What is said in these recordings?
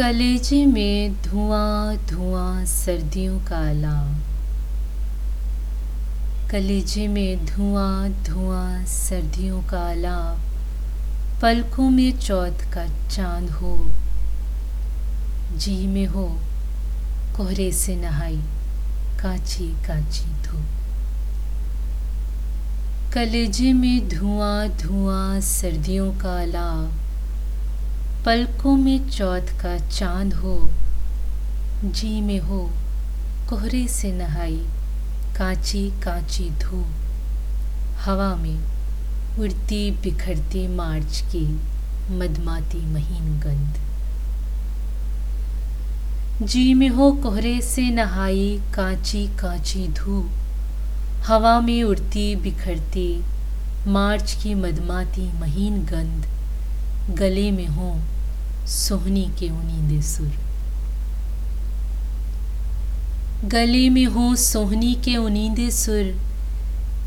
कलेजे में धुआँ धुआँ सर्दियों का अलाव कलेजे में धुआँ धुआँ सर्दियों का अलाव पलकों में चौथ का चाँद हो। जी में हो, कोहरे से नहाई, काची काची धूप। कलेजे में धुआँ धुआँ सर्दियों का अलाव पलकों में चौथ का चाँद हो, जी में हो, कोहरे से नहाई, कांची कांची धूप, हवा में उड़ती बिखरती मार्च की मदमाती महीन गंध जी में हो, कोहरे से नहाई, कांची कांची धूप, हवा में उड़ती बिखरती मार्च की मदमाती महीन गंध गले में हो, सोहनी के उनींदे सुर। गले में हो, सोहनी के उनींदे सुर,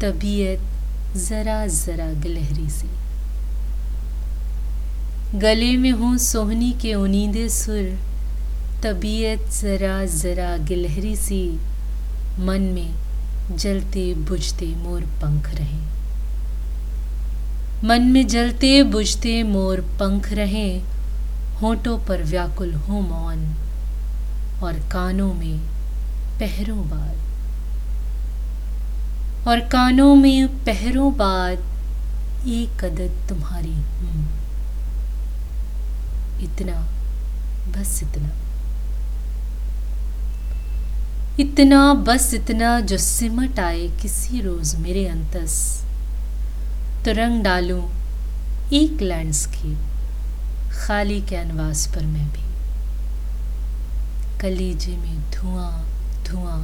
तबीयत जरा जरा गिलहरी सी। गले में हो, सोहनी के उनींदे सुर, तबीयत जरा जरा गिलहरी सी। मन में जलते बुझते मोर पंख रहे। मन में जलते, बुझते मोर पंख रहे। होठों पर व्याकुल हो मौन, और कानों में पहरों बाद और कानों में पहरों बाद एक कदर तुम्हारी हूँ। इतना, बस इतना। इतना, बस इतना जो सिमट आए किसी रोज मेरे अंतस। तो रंग डालूं एक लैंडस्केप खाली कैनवास पर मैं भी। कलीजे में धुआँ धुआँ,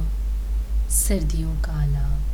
सर्दियों का अलाव